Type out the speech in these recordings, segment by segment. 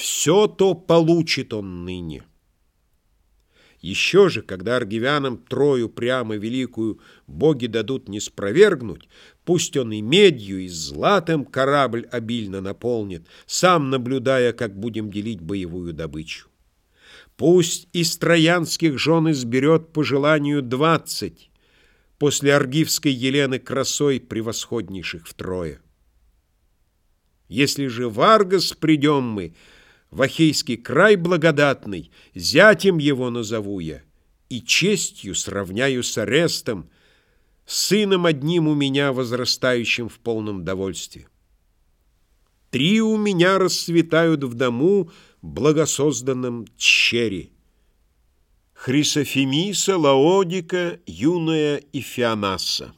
Все то получит он ныне. Еще же, когда аргивянам Трою прямо великую боги дадут не спровергнуть, пусть он и медью, и златом корабль обильно наполнит, сам наблюдая, как будем делить боевую добычу. Пусть из троянских жен изберет по желанию двадцать, после аргивской Елены красой превосходнейших втрое. Если же в Аргос придем мы, в Ахейский край благодатный, зятем его назову я, и честью сравняю с арестом, сыном одним у меня, возрастающим в полном довольстве. Три у меня расцветают в дому, благосозданном чере. Хрисофемиса, Лаодика, юная и Феонаса.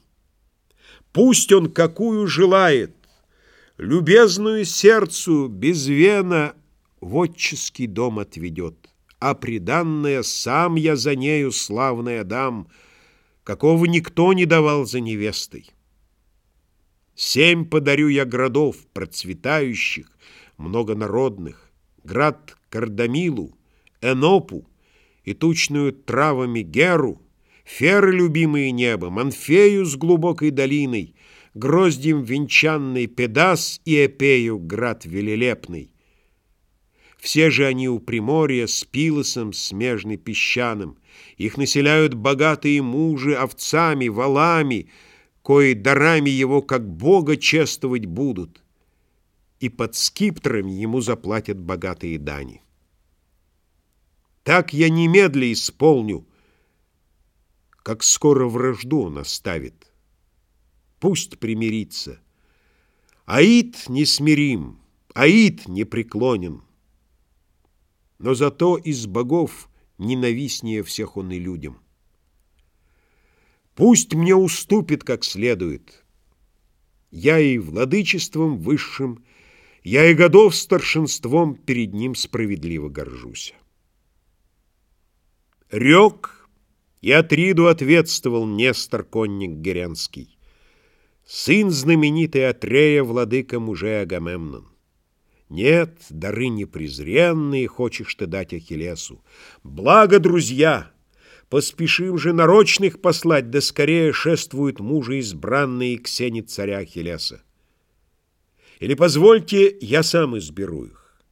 Пусть он какую желает, любезную сердцу без вена в отческий дом отведет, а приданное сам я за нею славная дам, какого никто не давал за невестой. Семь подарю я городов процветающих, многонародных, град Кардамилу, Энопу и тучную травами Геру, Феры, любимые небом, Анфею с глубокой долиной, Гроздьем венчанный Педас и Эпею, град велелепный, все же они у Приморья с Пилосом смежный песчаным. Их населяют богатые мужи овцами, валами, кои дарами его, как Бога, чествовать будут. И под скиптрами ему заплатят богатые дани. Так я немедля исполню, как скоро вражду он оставит. Пусть примирится. Аид несмирим, Аид непреклонен но зато из богов ненавистнее всех он и людям. Пусть мне уступит как следует. Я и владычеством высшим, я и годов старшинством перед ним справедливо горжусь. Рек и Атриду ответствовал Нестор конник Геренский, сын знаменитый Атрея, владыка мужей Агамемнон. Нет, дары непрезренные хочешь ты дать Ахиллесу. Благо, друзья! Поспешим же нарочных послать, да скорее шествуют мужи избранные к сене царя Ахиллеса. Или позвольте, я сам изберу их.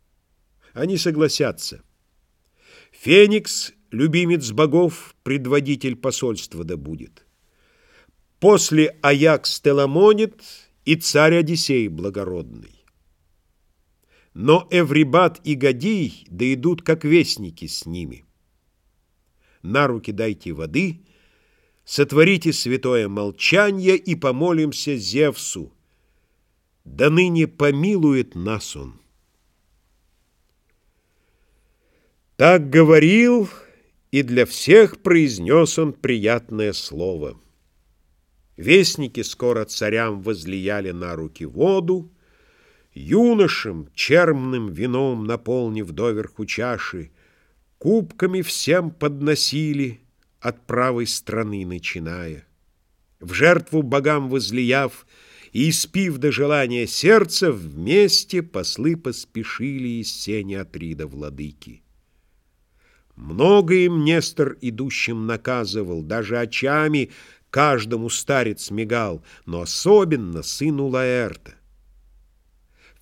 Они согласятся. Феникс, любимец богов, предводитель посольства да будет. После Аякс Теламонит и царь Одиссей благородный. Но Эврибат и Гадий да идут, как вестники с ними. На руки дайте воды, сотворите святое молчание и помолимся Зевсу. Да ныне помилует нас он. Так говорил, и для всех произнес он приятное слово. Вестники скоро царям возлияли на руки воду, Юношам, чермным вином наполнив доверху чаши, Кубками всем подносили, от правой страны начиная. В жертву богам возлияв и испив до желания сердца, Вместе послы поспешили из сени Атрида владыки. Много им Нестор идущим наказывал, даже очами каждому старец мигал, но особенно сыну Лаэрта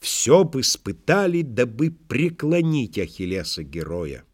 все бы испытали, дабы преклонить Ахиллеса героя.